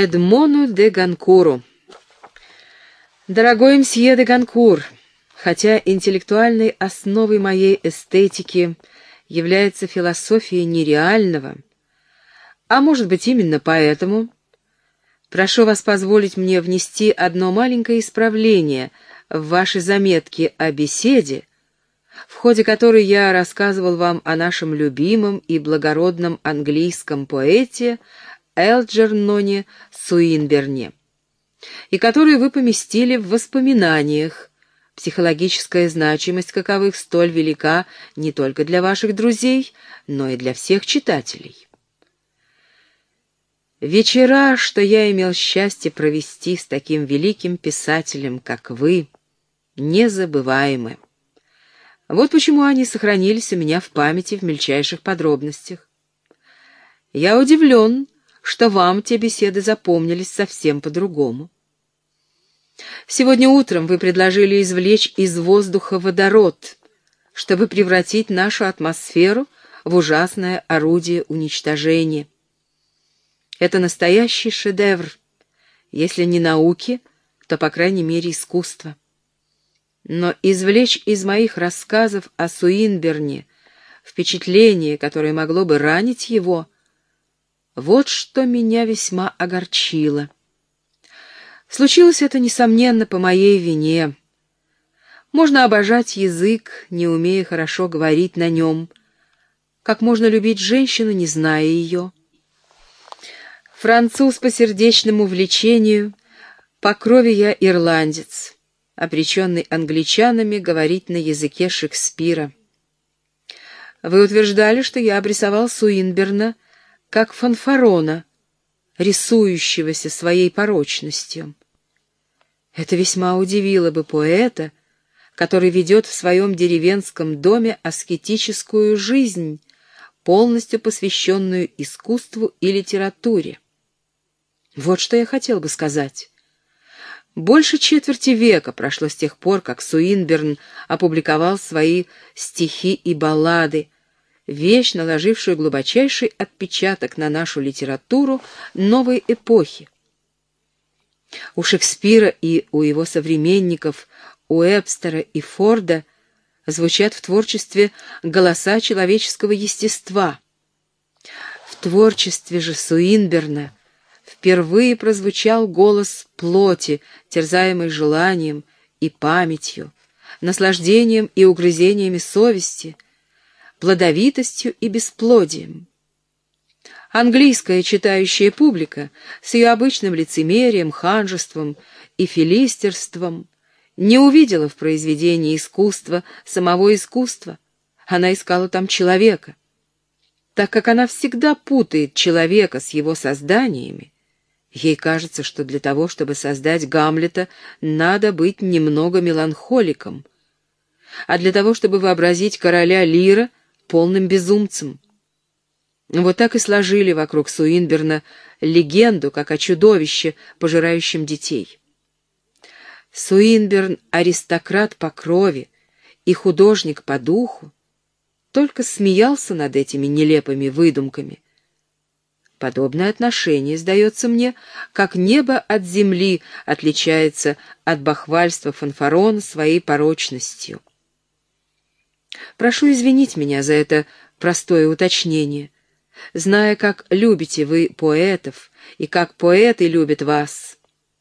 Эдмону де Ганкуру. Дорогой мсье де Ганкур, хотя интеллектуальной основой моей эстетики является философия нереального, а может быть именно поэтому, прошу вас позволить мне внести одно маленькое исправление в ваши заметки о беседе, в ходе которой я рассказывал вам о нашем любимом и благородном английском поэте Элджерноне Суинберне, и которые вы поместили в воспоминаниях, психологическая значимость каковых столь велика не только для ваших друзей, но и для всех читателей. Вечера, что я имел счастье провести с таким великим писателем, как вы, незабываемы. Вот почему они сохранились у меня в памяти в мельчайших подробностях. Я удивлен, что вам те беседы запомнились совсем по-другому. Сегодня утром вы предложили извлечь из воздуха водород, чтобы превратить нашу атмосферу в ужасное орудие уничтожения. Это настоящий шедевр, если не науки, то, по крайней мере, искусства. Но извлечь из моих рассказов о Суинберне впечатление, которое могло бы ранить его — вот что меня весьма огорчило. Случилось это, несомненно, по моей вине. Можно обожать язык, не умея хорошо говорить на нем, как можно любить женщину, не зная ее. Француз по сердечному влечению, по крови я ирландец, обреченный англичанами говорить на языке Шекспира. Вы утверждали, что я обрисовал Суинберна — как фанфарона, рисующегося своей порочностью. Это весьма удивило бы поэта, который ведет в своем деревенском доме аскетическую жизнь, полностью посвященную искусству и литературе. Вот что я хотел бы сказать. Больше четверти века прошло с тех пор, как Суинберн опубликовал свои стихи и баллады, вещь, наложившую глубочайший отпечаток на нашу литературу новой эпохи. У Шекспира и у его современников, у Эбстера и Форда, звучат в творчестве голоса человеческого естества. В творчестве же Суинберна впервые прозвучал голос плоти, терзаемой желанием и памятью, наслаждением и угрызениями совести — плодовитостью и бесплодием. Английская читающая публика с ее обычным лицемерием, ханжеством и филистерством не увидела в произведении искусства самого искусства, она искала там человека. Так как она всегда путает человека с его созданиями, ей кажется, что для того, чтобы создать Гамлета, надо быть немного меланхоликом, а для того, чтобы вообразить короля Лира, полным безумцем. Вот так и сложили вокруг Суинберна легенду, как о чудовище, пожирающем детей. Суинберн — аристократ по крови и художник по духу, только смеялся над этими нелепыми выдумками. Подобное отношение, сдается мне, как небо от земли отличается от бахвальства фанфарона своей порочностью. Прошу извинить меня за это простое уточнение. Зная, как любите вы поэтов и как поэты любят вас,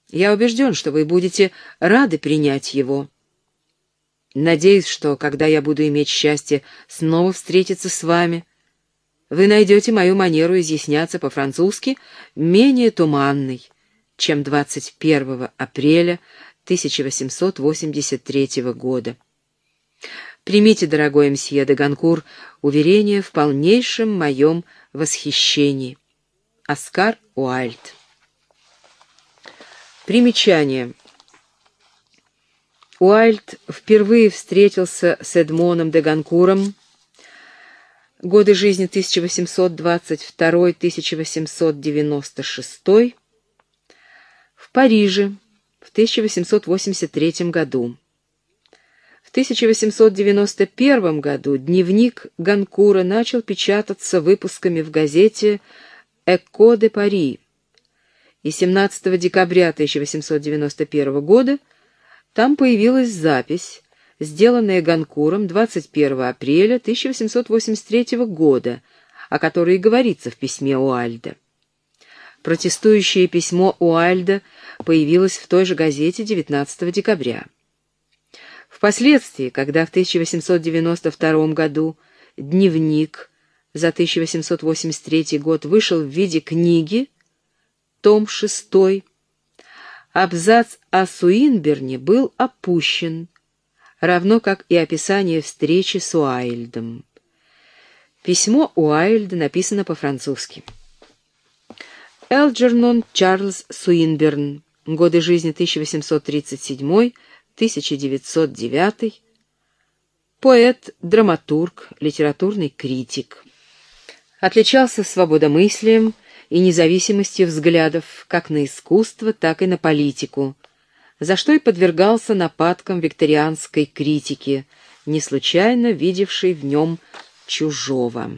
я убежден, что вы будете рады принять его. Надеюсь, что, когда я буду иметь счастье снова встретиться с вами, вы найдете мою манеру изъясняться по-французски менее туманной, чем 21 апреля 1883 года. Примите, дорогой мсье де Ганкур, уверение в полнейшем моем восхищении. Оскар Уальд. Примечание. Уальд впервые встретился с Эдмоном де Ганкуром. Годы жизни 1822-1896 в Париже в 1883 году. В 1891 году дневник Ганкура начал печататься выпусками в газете «Эко де Пари» и 17 декабря 1891 года там появилась запись, сделанная Ганкуром 21 апреля 1883 года, о которой и говорится в письме Уальда. Протестующее письмо Уальда появилось в той же газете 19 декабря. Впоследствии, когда в 1892 году дневник за 1883 год вышел в виде книги, том 6, абзац о Суинберне был опущен, равно как и описание встречи с Уайльдом. Письмо Уайльда написано по-французски. Элджернон Чарльз Суинберн. Годы жизни 1837-1909. Поэт, драматург, литературный критик. Отличался свободомыслием и независимостью взглядов как на искусство, так и на политику, за что и подвергался нападкам викторианской критики, не случайно видевшей в нем чужого.